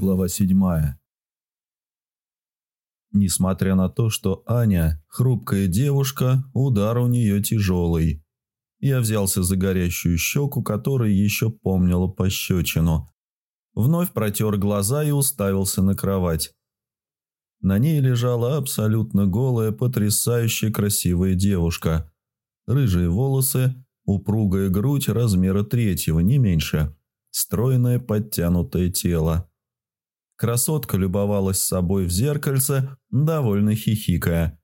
Глава седьмая. Несмотря на то, что Аня – хрупкая девушка, удар у нее тяжелый. Я взялся за горящую щеку, которая еще помнила пощечину. Вновь протер глаза и уставился на кровать. На ней лежала абсолютно голая, потрясающе красивая девушка. Рыжие волосы, упругая грудь размера третьего, не меньше. Стройное подтянутое тело. Красотка любовалась собой в зеркальце, довольно хихикая.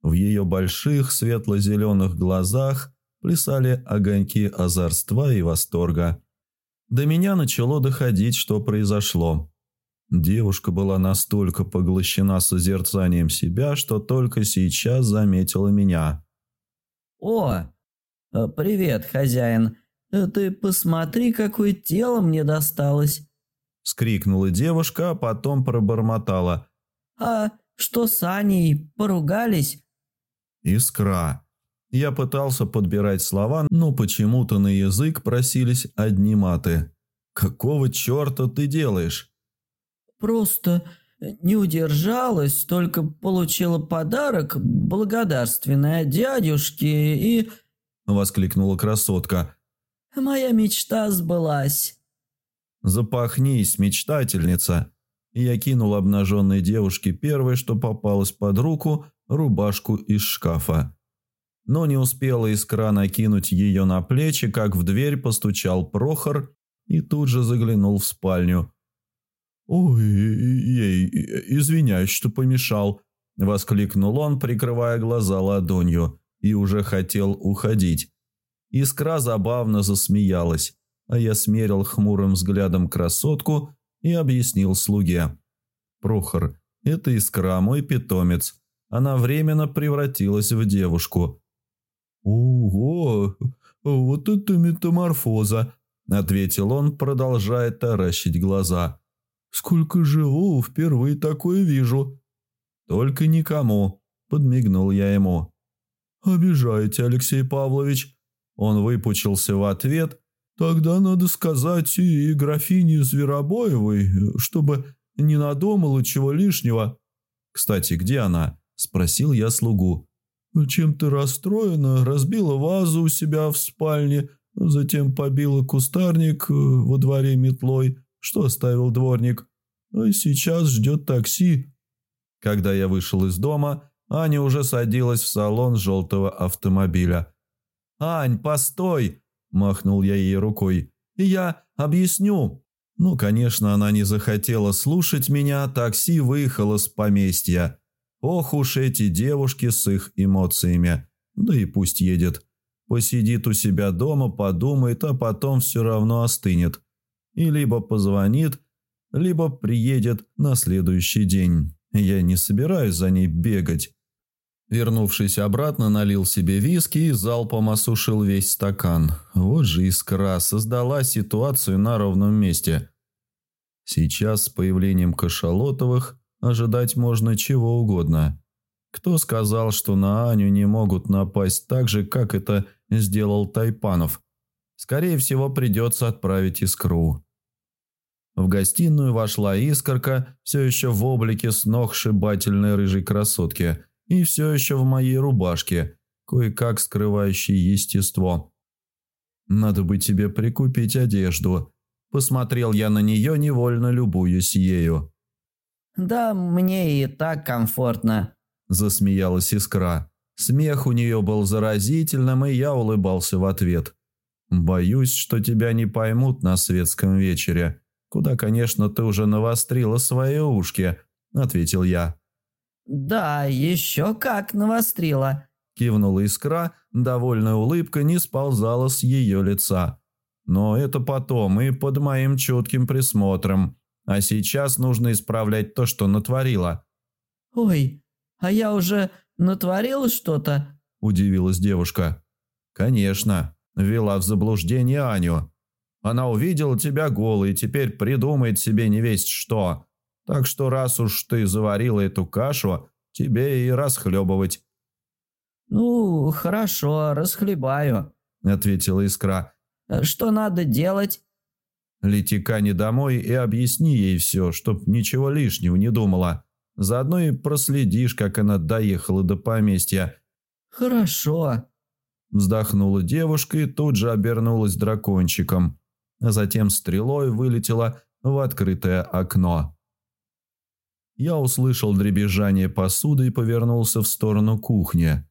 В ее больших светло-зеленых глазах плясали огоньки озорства и восторга. До меня начало доходить, что произошло. Девушка была настолько поглощена созерцанием себя, что только сейчас заметила меня. «О, э, привет, хозяин. Э, ты посмотри, какое тело мне досталось. – скрикнула девушка, а потом пробормотала. «А что с Аней? Поругались?» «Искра». Я пытался подбирать слова, но почему-то на язык просились одни маты. «Какого черта ты делаешь?» «Просто не удержалась, только получила подарок благодарственный от дядюшки и...» – воскликнула красотка. «Моя мечта сбылась». «Запахнись, мечтательница!» Я кинул обнаженной девушке первое, что попалось под руку, рубашку из шкафа. Но не успела искра накинуть ее на плечи, как в дверь постучал Прохор и тут же заглянул в спальню. «Ой, ей, извиняюсь, что помешал», – воскликнул он, прикрывая глаза ладонью, и уже хотел уходить. Искра забавно засмеялась а я смерил хмурым взглядом красотку и объяснил слуге. «Прохор, это искра, мой питомец. Она временно превратилась в девушку». «Ого, вот это метаморфоза!» – ответил он, продолжая таращить глаза. «Сколько живу, впервые такое вижу». «Только никому», – подмигнул я ему. «Обижаете, Алексей Павлович». Он выпучился в ответ Тогда надо сказать и графине Зверобоевой, чтобы не надумала чего лишнего. Кстати, где она? Спросил я слугу. Чем-то расстроена, разбила вазу у себя в спальне, затем побила кустарник э, во дворе метлой, что оставил дворник. А сейчас ждет такси. Когда я вышел из дома, Аня уже садилась в салон желтого автомобиля. «Ань, постой!» Махнул я ей рукой. «Я объясню». Ну, конечно, она не захотела слушать меня, такси выехало с поместья. Ох уж эти девушки с их эмоциями. Да и пусть едет. Посидит у себя дома, подумает, а потом все равно остынет. И либо позвонит, либо приедет на следующий день. Я не собираюсь за ней бегать. Вернувшись обратно, налил себе виски и залпом осушил весь стакан. Вот же искра создала ситуацию на ровном месте. Сейчас с появлением кашалотовых ожидать можно чего угодно. Кто сказал, что на Аню не могут напасть так же, как это сделал Тайпанов? Скорее всего, придется отправить искру. В гостиную вошла искорка, все еще в облике сногсшибательной рыжей красотки – и все еще в моей рубашке, кое-как скрывающей естество. «Надо бы тебе прикупить одежду». Посмотрел я на нее, невольно любуясь ею. «Да мне и так комфортно», – засмеялась искра. Смех у нее был заразительным, и я улыбался в ответ. «Боюсь, что тебя не поймут на светском вечере, куда, конечно, ты уже навострила свои ушки», – ответил я. «Да, еще как навострила», – кивнула искра, довольная улыбка не сползала с ее лица. «Но это потом и под моим чутким присмотром. А сейчас нужно исправлять то, что натворила». «Ой, а я уже натворила что-то?» – удивилась девушка. «Конечно, вела в заблуждение Аню. Она увидела тебя голой и теперь придумает себе не весть что. Так что раз уж ты заварила эту кашу, тебе и расхлебывать». «Ну, хорошо, расхлебаю», – ответила Искра. «Что надо делать?» Лети не домой и объясни ей все, чтоб ничего лишнего не думала. Заодно и проследишь, как она доехала до поместья». «Хорошо», – вздохнула девушка и тут же обернулась дракончиком, а затем стрелой вылетела в открытое окно. Я услышал дребезжание посуды и повернулся в сторону кухни.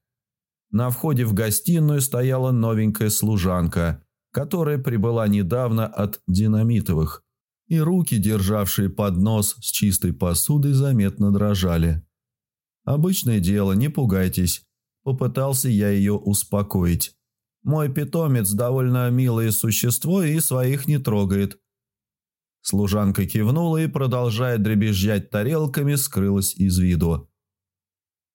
На входе в гостиную стояла новенькая служанка, которая прибыла недавно от динамитовых, и руки, державшие поднос с чистой посудой, заметно дрожали. «Обычное дело, не пугайтесь», – попытался я ее успокоить. «Мой питомец довольно милое существо и своих не трогает». Служанка кивнула и, продолжая дребезжать тарелками, скрылась из виду.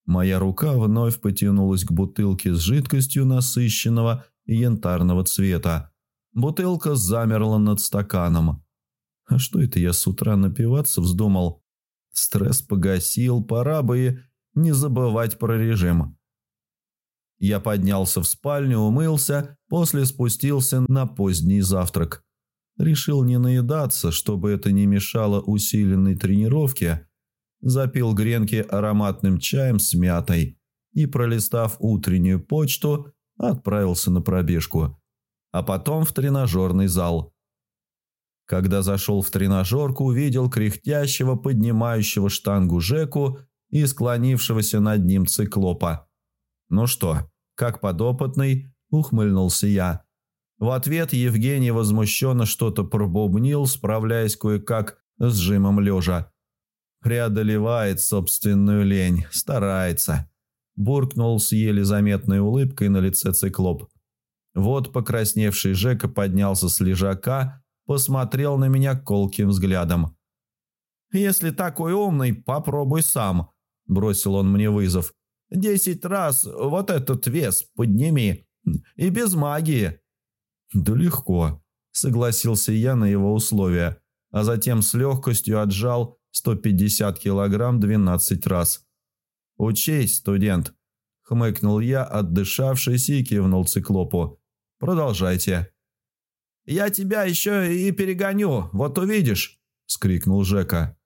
Моя рука вновь потянулась к бутылке с жидкостью насыщенного янтарного цвета. Бутылка замерла над стаканом. А что это я с утра напиваться вздумал? Стресс погасил, пора бы и не забывать про режим. Я поднялся в спальню, умылся, после спустился на поздний завтрак. Решил не наедаться, чтобы это не мешало усиленной тренировке, запил гренки ароматным чаем с мятой и, пролистав утреннюю почту, отправился на пробежку, а потом в тренажерный зал. Когда зашел в тренажерку, увидел кряхтящего, поднимающего штангу Жеку и склонившегося над ним циклопа. «Ну что, как подопытный?» – ухмыльнулся я. В ответ Евгений возмущенно что-то пробубнил, справляясь кое-как с жимом лежа. Преодолевает собственную лень, старается. Буркнул с еле заметной улыбкой на лице циклоп. Вот покрасневший Жека поднялся с лежака, посмотрел на меня колким взглядом. «Если такой умный, попробуй сам», – бросил он мне вызов. «Десять раз вот этот вес подними. И без магии». «Да легко», – согласился я на его условия, а затем с легкостью отжал 150 килограмм 12 раз. «Учись, студент», – хмыкнул я, отдышавшись и кивнул циклопу. «Продолжайте». «Я тебя еще и перегоню, вот увидишь», – скрикнул Жека.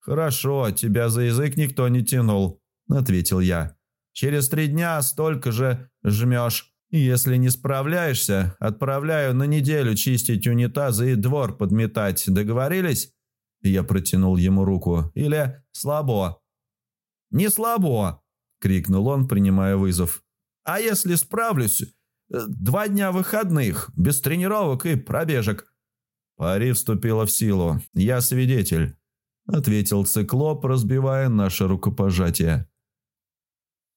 «Хорошо, тебя за язык никто не тянул», – ответил я. «Через три дня столько же жмешь. Если не справляешься, отправляю на неделю чистить унитазы и двор подметать. Договорились?» Я протянул ему руку. «Или слабо?» «Не слабо!» – крикнул он, принимая вызов. «А если справлюсь? Два дня выходных, без тренировок и пробежек». Пари вступила в силу. «Я свидетель», – ответил циклоп, разбивая наше рукопожатие.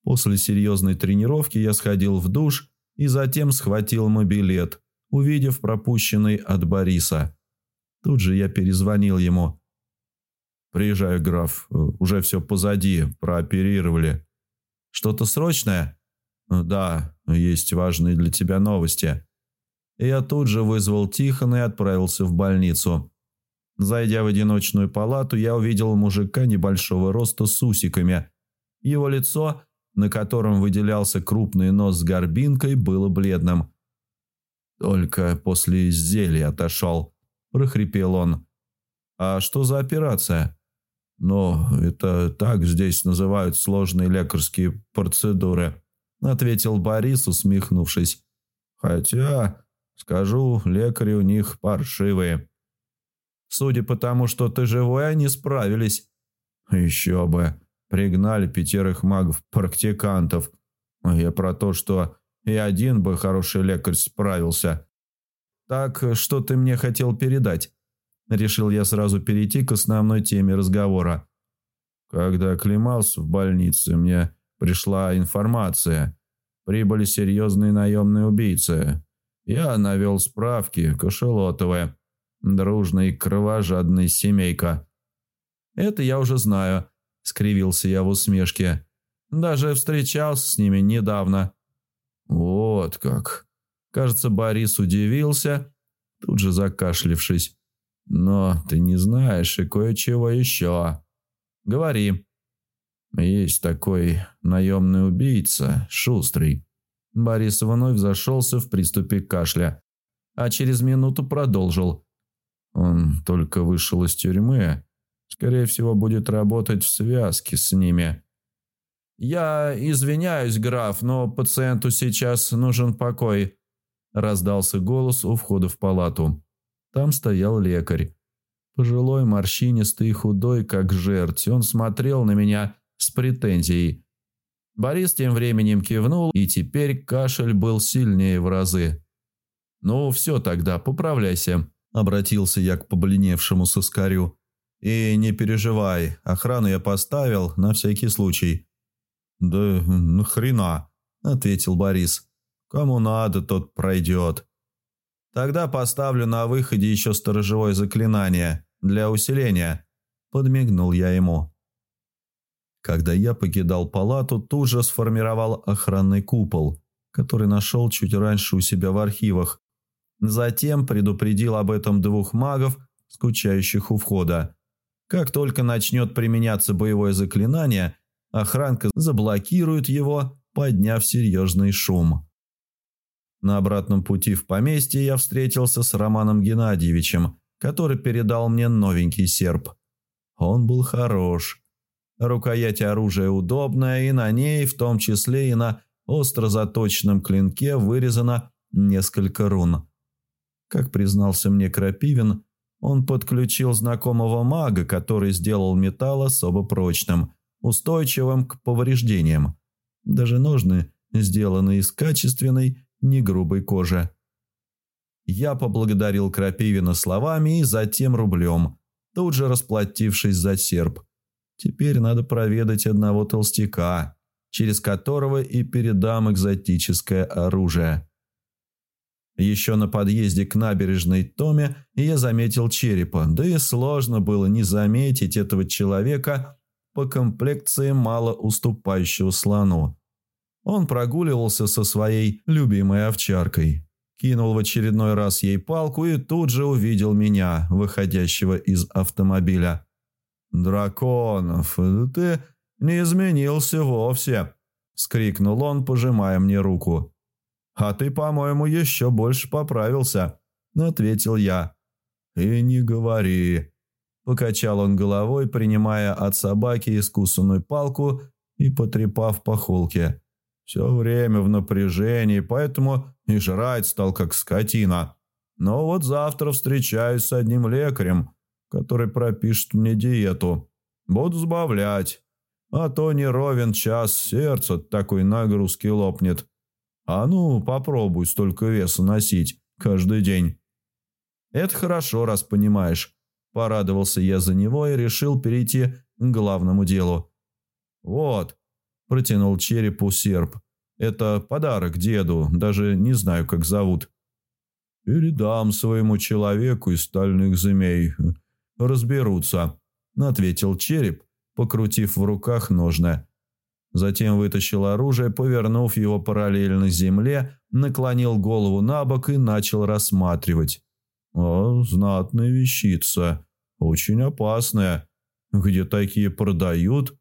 После серьезной тренировки я сходил в душ и затем схватил мобилет, увидев пропущенный от Бориса. Тут же я перезвонил ему. «Приезжаю, граф. Уже все позади. Прооперировали». «Что-то срочное?» «Да, есть важные для тебя новости». Я тут же вызвал Тихона и отправился в больницу. Зайдя в одиночную палату, я увидел мужика небольшого роста с усиками. Его лицо, на котором выделялся крупный нос с горбинкой, было бледным. Только после изделия отошел. – прохрипел он. «А что за операция?» «Ну, это так здесь называют сложные лекарские процедуры», – ответил Борис, усмехнувшись. «Хотя, скажу, лекари у них паршивые. Судя по тому, что ты живой, они справились». «Еще бы. Пригнали пятерых магов-практикантов. А я про то, что и один бы хороший лекарь справился. «Так, что ты мне хотел передать?» Решил я сразу перейти к основной теме разговора. Когда оклемался в больнице, мне пришла информация. Прибыли серьезные наемные убийцы. Я навел справки, кошелотовая. Дружная и кровожадная семейка. «Это я уже знаю», — скривился я в усмешке. «Даже встречался с ними недавно». «Вот как», Кажется, Борис удивился, тут же закашлившись. «Но ты не знаешь и кое-чего еще. Говори». «Есть такой наемный убийца, шустрый». Борис вновь зашелся в приступе кашля, а через минуту продолжил. Он только вышел из тюрьмы. Скорее всего, будет работать в связке с ними. «Я извиняюсь, граф, но пациенту сейчас нужен покой», – раздался голос у входа в палату. Там стоял лекарь. Пожилой, морщинистый и худой, как жерть, он смотрел на меня с претензией. Борис тем временем кивнул, и теперь кашель был сильнее в разы. «Ну, все тогда, поправляйся», – обратился я к побледневшему соскарю. «И не переживай, охрану я поставил на всякий случай». «Да нахрена?» – ответил Борис. «Кому надо, тот пройдет». «Тогда поставлю на выходе еще сторожевое заклинание для усиления», – подмигнул я ему. Когда я покидал палату, тут же сформировал охранный купол, который нашел чуть раньше у себя в архивах. Затем предупредил об этом двух магов, скучающих у входа. Как только начнет применяться боевое заклинание, охранка заблокирует его, подняв серьезный шум. На обратном пути в поместье я встретился с Романом Геннадьевичем, который передал мне новенький серп. Он был хорош. Рукоять оружия удобная, и на ней, в том числе и на остро заточенном клинке, вырезано несколько рун. Как признался мне Крапивин, он подключил знакомого мага, который сделал металл особо прочным, устойчивым к повреждениям. Даже ножны сделаны из качественной, негрубой кожи. Я поблагодарил Крапивина словами и затем рублем, тут же расплатившись за серп. Теперь надо проведать одного толстяка, через которого и передам экзотическое оружие. Еще на подъезде к набережной Томе я заметил черепа, да и сложно было не заметить этого человека по комплекции мало уступающего слону. Он прогуливался со своей любимой овчаркой, кинул в очередной раз ей палку и тут же увидел меня, выходящего из автомобиля. «Драконов, ты не изменился вовсе!» – скрикнул он, пожимая мне руку. «А ты, по-моему, еще больше поправился», – ответил я. «И не говори». Покачал он головой, принимая от собаки искусанную палку и потрепав по холке. Все время в напряжении, поэтому и жрать стал как скотина. Но вот завтра встречаюсь с одним лекарем, который пропишет мне диету. Буду сбавлять. А то не ровен час сердце такой нагрузки лопнет. А ну, попробуй столько веса носить каждый день. Это хорошо, раз понимаешь. Порадовался я за него и решил перейти к главному делу. Вот, протянул черепу серп. Это подарок деду, даже не знаю, как зовут. Передам своему человеку из стальных змей разберутся», – ответил череп, покрутив в руках ножны. Затем вытащил оружие, повернув его параллельно земле, наклонил голову на бок и начал рассматривать. «О, знатная вещица. Очень опасная. Где такие продают?»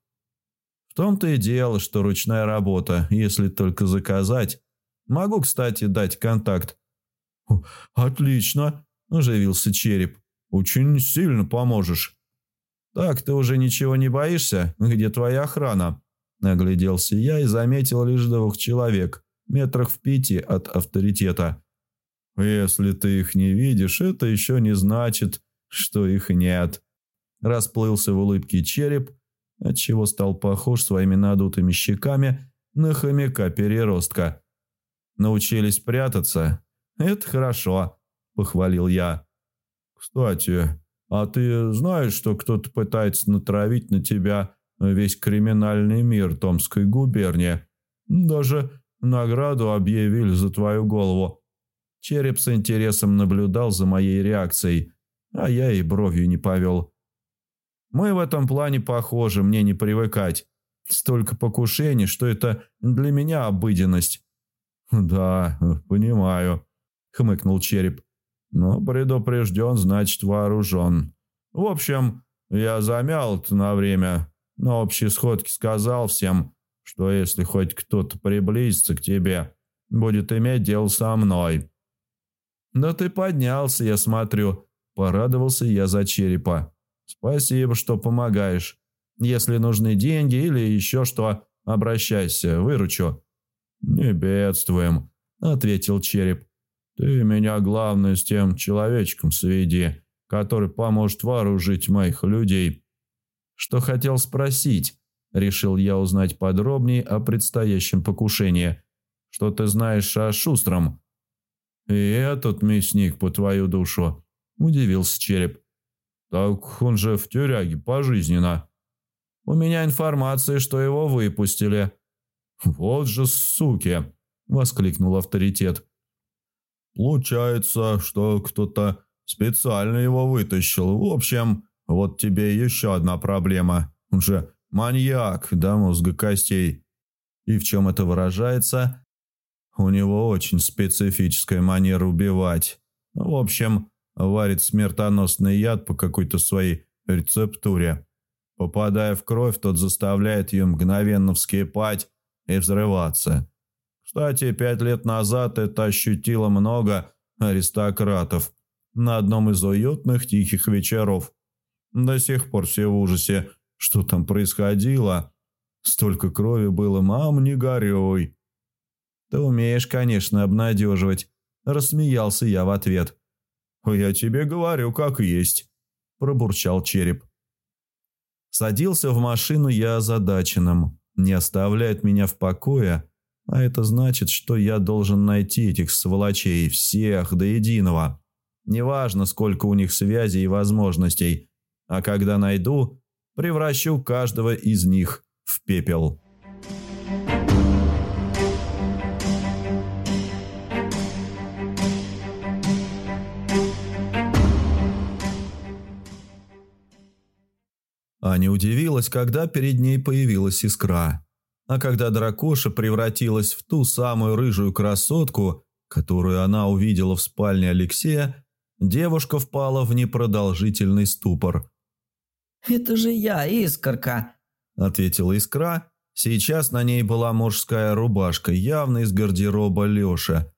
«В том-то и дело, что ручная работа, если только заказать. Могу, кстати, дать контакт». «Отлично», – оживился череп. Очень сильно поможешь». «Так ты уже ничего не боишься? Где твоя охрана?» Нагляделся я и заметил лишь двух человек, метрах в пяти от авторитета. «Если ты их не видишь, это еще не значит, что их нет». Расплылся в улыбке череп, отчего стал похож своими надутыми щеками на хомяка-переростка. «Научились прятаться? Это хорошо», – похвалил я. «Кстати, а ты знаешь, что кто-то пытается натравить на тебя весь криминальный мир Томской губернии? Даже награду объявили за твою голову». Череп с интересом наблюдал за моей реакцией, а я и бровью не повел. «Мы в этом плане похожи, мне не привыкать. Столько покушений, что это для меня обыденность». «Да, понимаю», — хмыкнул Череп. Но предупрежден, значит вооружен. В общем, я замял на время. На общей сходке сказал всем, что если хоть кто-то приблизится к тебе, будет иметь дело со мной. «Да ты поднялся, я смотрю», – Порадовался я за черепа. Спасибо, что помогаешь. Если нужны деньги или еще что, обращайся, выручу. Не бедствуем, ответил череп. Ты меня, главное, с тем человечком сведи, который поможет вооружить моих людей. Что хотел спросить? Решил я узнать подробнее о предстоящем покушении. Что ты знаешь о Шустром? И этот мясник по твою душу, удивился череп. Так он же в тюряге пожизненно. У меня информация, что его выпустили. Вот же суки, воскликнул авторитет. Получается, что кто-то специально его вытащил. В общем, вот тебе еще одна проблема. Он же маньяк до мозга костей. И в чем это выражается? У него очень специфическая манера убивать. В общем, варит смертоносный яд по какой-то своей рецептуре. Попадая в кровь, тот заставляет ее мгновенно вскипать и взрываться. Кстати, пять лет назад это ощутило много аристократов на одном из уютных тихих вечеров. До сих пор все в ужасе, что там происходило. Столько крови было, мам, не горюй. Ты умеешь, конечно, обнадеживать. Рассмеялся я в ответ. «Я тебе говорю, как есть», – пробурчал череп. Садился в машину я озадаченным. Не оставляет меня в покое, а это значит, что я должен найти этих сволочей, всех до единого. Неважно, сколько у них связей и возможностей, а когда найду, превращу каждого из них в пепел. Аня удивилась, когда перед ней появилась искра. А когда дракоша превратилась в ту самую рыжую красотку, которую она увидела в спальне Алексея, девушка впала в непродолжительный ступор. «Это же я, Искорка», – ответила искра. Сейчас на ней была мужская рубашка, явно из гардероба Лёша.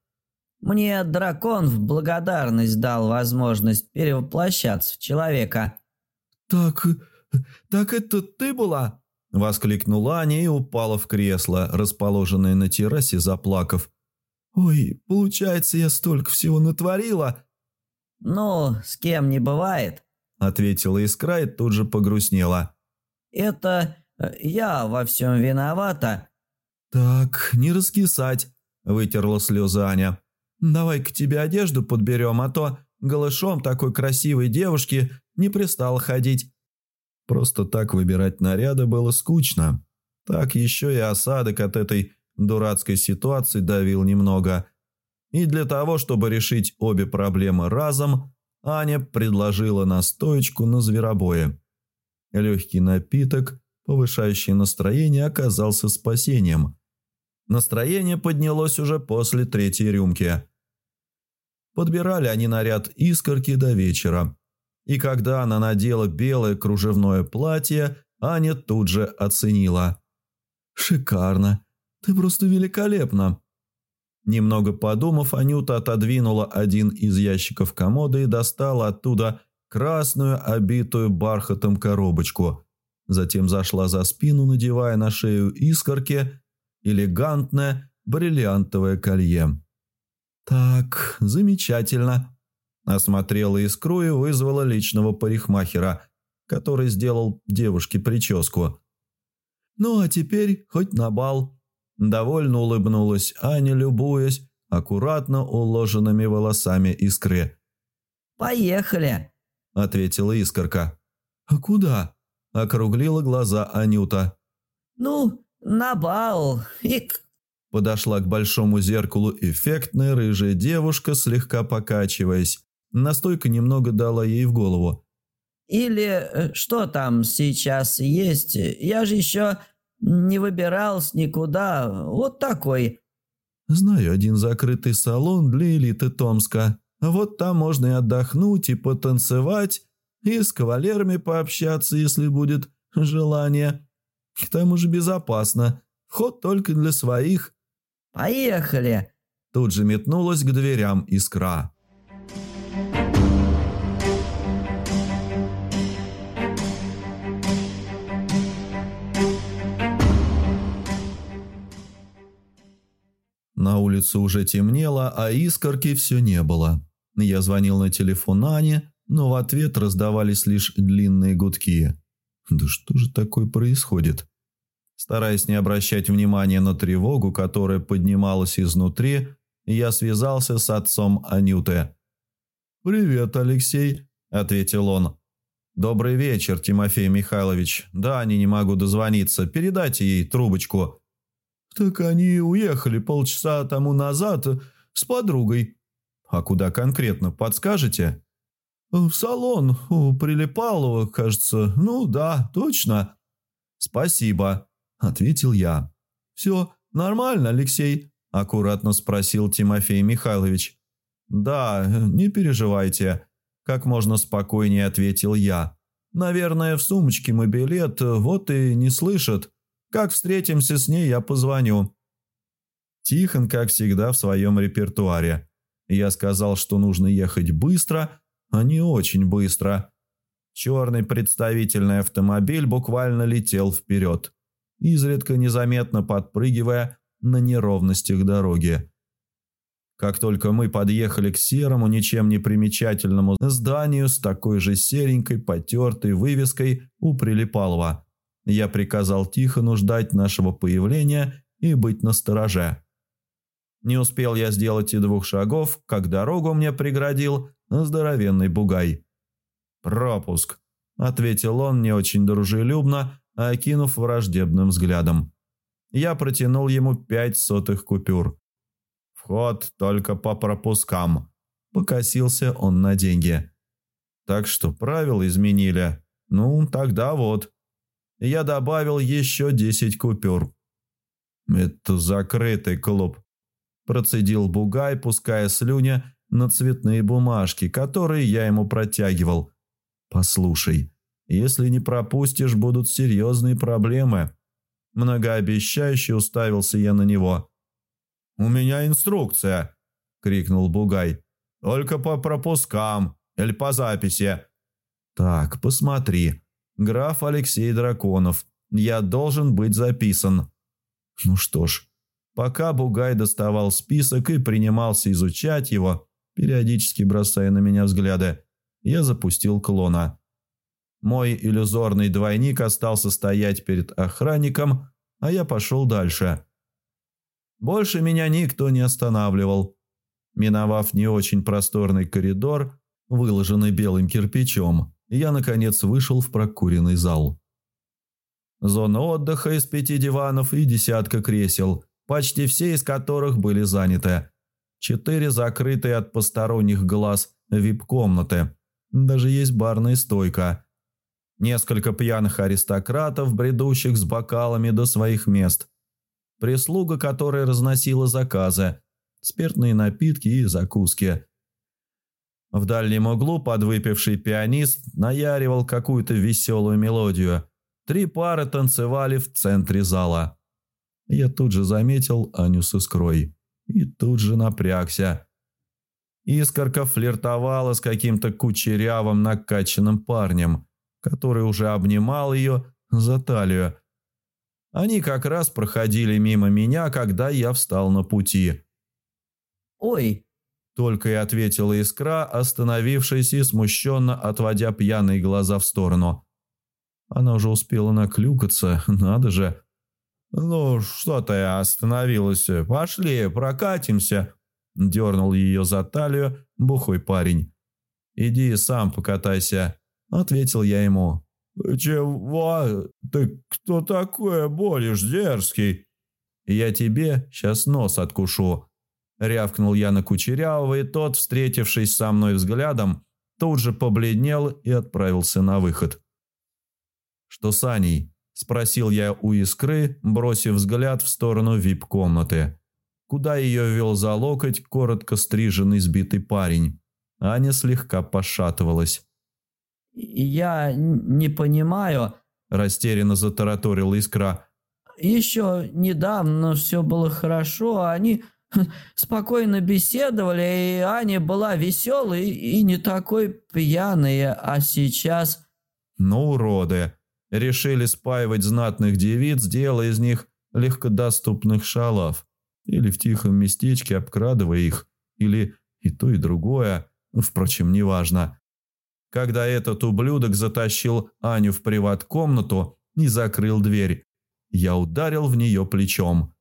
«Мне дракон в благодарность дал возможность перевоплощаться в человека». «Так «Так это ты была?» – воскликнула Аня и упала в кресло, расположенное на террасе, заплакав. «Ой, получается, я столько всего натворила!» «Ну, с кем не бывает», – ответила Искра и тут же погрустнела. «Это э, я во всем виновата». «Так, не раскисать», – вытерла слезы Аня. «Давай к тебе одежду подберем, а то голышом такой красивой девушки не пристало ходить. Просто так выбирать наряды было скучно. Так еще и осадок от этой дурацкой ситуации давил немного. И для того, чтобы решить обе проблемы разом, Аня предложила настоечку на зверобое. Легкий напиток, повышающий настроение, оказался спасением. Настроение поднялось уже после третьей рюмки. Подбирали они наряд искорки до вечера. И когда она надела белое кружевное платье, Аня тут же оценила. «Шикарно! Ты просто великолепна!» Немного подумав, Анюта отодвинула один из ящиков комода и достала оттуда красную, обитую бархатом коробочку. Затем зашла за спину, надевая на шею искорки элегантное бриллиантовое колье. «Так, замечательно!» Осмотрела искру и вызвала личного парикмахера, который сделал девушке прическу. «Ну а теперь хоть на бал». Довольно улыбнулась Аня, любуясь аккуратно уложенными волосами искры. «Поехали», – ответила искорка. «А куда?» – округлила глаза Анюта. «Ну, на бал. Ик». Подошла к большому зеркалу эффектная рыжая девушка, слегка покачиваясь. Настойка немного дала ей в голову. «Или э, что там сейчас есть? Я же еще не выбирался никуда. Вот такой». «Знаю один закрытый салон для элиты Томска. Вот там можно и отдохнуть, и потанцевать, и с кавалерами пообщаться, если будет желание. К тому же безопасно. Вход только для своих». «Поехали!» Тут же метнулась к дверям искра. Улице уже темнело, а искорки все не было. Я звонил на телефон Ане, но в ответ раздавались лишь длинные гудки. Да что же такое происходит? Стараясь не обращать внимания на тревогу, которая поднималась изнутри, я связался с отцом Анюты. «Привет, Алексей», – ответил он. «Добрый вечер, Тимофей Михайлович. Да, не могу дозвониться. Передайте ей трубочку». «Так они уехали полчаса тому назад с подругой». «А куда конкретно, подскажете?» «В салон у Прилипалова, кажется. Ну да, точно». «Спасибо», – ответил я. «Все нормально, Алексей?» – аккуратно спросил Тимофей Михайлович. «Да, не переживайте», – как можно спокойнее ответил я. «Наверное, в сумочке мой билет, вот и не слышат. Как встретимся с ней, я позвоню». Тихон, как всегда, в своем репертуаре. Я сказал, что нужно ехать быстро, а не очень быстро. Черный представительный автомобиль буквально летел вперед, изредка незаметно подпрыгивая на неровностях дороги. Как только мы подъехали к серому, ничем не примечательному зданию с такой же серенькой, потертой вывеской у Прилипалова, я приказал Тихону ждать нашего появления и быть настороже. Не успел я сделать и двух шагов, как дорогу мне преградил здоровенный бугай. «Пропуск», – ответил он не очень дружелюбно, окинув враждебным взглядом. Я протянул ему пять сотых купюр. Вход только по пропускам. Покосился он на деньги. Так что правила изменили. Ну, тогда вот. Я добавил еще десять купюр. Это закрытый клуб. Процедил Бугай, пуская слюня на цветные бумажки, которые я ему протягивал. Послушай, если не пропустишь, будут серьезные проблемы. Многообещающе уставился я на него. «У меня инструкция!» – крикнул Бугай. «Только по пропускам или по записи». «Так, посмотри. Граф Алексей Драконов. Я должен быть записан». Ну что ж, пока Бугай доставал список и принимался изучать его, периодически бросая на меня взгляды, я запустил клона. Мой иллюзорный двойник остался стоять перед охранником, а я пошел дальше. Больше меня никто не останавливал. Миновав не очень просторный коридор, выложенный белым кирпичом, я, наконец, вышел в прокуренный зал. Зона отдыха из пяти диванов и десятка кресел, почти все из которых были заняты. Четыре закрытые от посторонних глаз вип-комнаты. Даже есть барная стойка. Несколько пьяных аристократов, бредущих с бокалами до своих мест прислуга которая разносила заказы, спиртные напитки и закуски. В дальнем углу подвыпивший пианист наяривал какую-то веселую мелодию. Три пары танцевали в центре зала. Я тут же заметил Аню с Искрой и тут же напрягся. Искорка флиртовала с каким-то кучерявым накачанным парнем, который уже обнимал ее за талию они как раз проходили мимо меня, когда я встал на пути. «Ой!» – только и ответила искра, остановившись и смущенно отводя пьяные глаза в сторону. Она уже успела наклюкаться, надо же. «Ну, что ты остановилась? Пошли, прокатимся!» – дернул ее за талию бухой парень. «Иди сам покатайся», – ответил я ему. «Чего? Ты кто такой будешь, дерзкий?» «Я тебе сейчас нос откушу», — рявкнул я на Кучерявого, и тот, встретившись со мной взглядом, тут же побледнел и отправился на выход. «Что с Аней?» – спросил я у Искры, бросив взгляд в сторону вип-комнаты, куда ее вел за локоть коротко стриженный сбитый парень. Аня слегка пошатывалась. «Я не понимаю», – растерянно затараторила Искра. «Еще недавно все было хорошо, а они спокойно беседовали, и Аня была веселой и не такой пьяной, а сейчас...» «Ну, уроды!» Решили спаивать знатных девиц, делая из них легкодоступных шалав. или в тихом местечке обкрадывая их, или и то, и другое, впрочем, неважно. Когда этот ублюдок затащил Аню в приват-комнату и закрыл дверь, я ударил в нее плечом.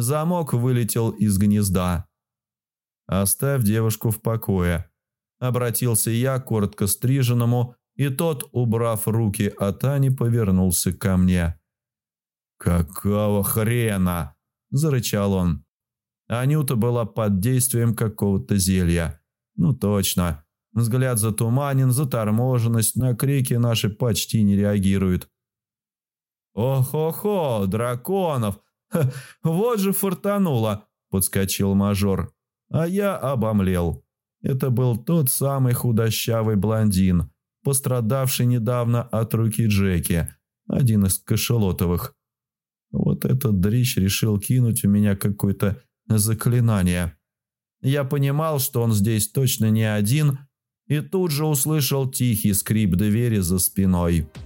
Замок вылетел из гнезда. «Оставь девушку в покое», – обратился я к коротко стриженному, и тот, убрав руки от Ани, повернулся ко мне. «Какого хрена?» – зарычал он. Анюта была под действием какого-то зелья. Ну точно. Взгляд затуманен, заторможенность, на крики наши почти не реагируют. «Ох-хо-хо, драконов! Вот же фортануло!» – подскочил мажор. А я обомлел. Это был тот самый худощавый блондин, пострадавший недавно от руки Джеки, один из кошелотовых. Вот этот дрищ решил кинуть у меня какое-то заклинание. Я понимал, что он здесь точно не один, и тут же услышал тихий скрип двери за спиной –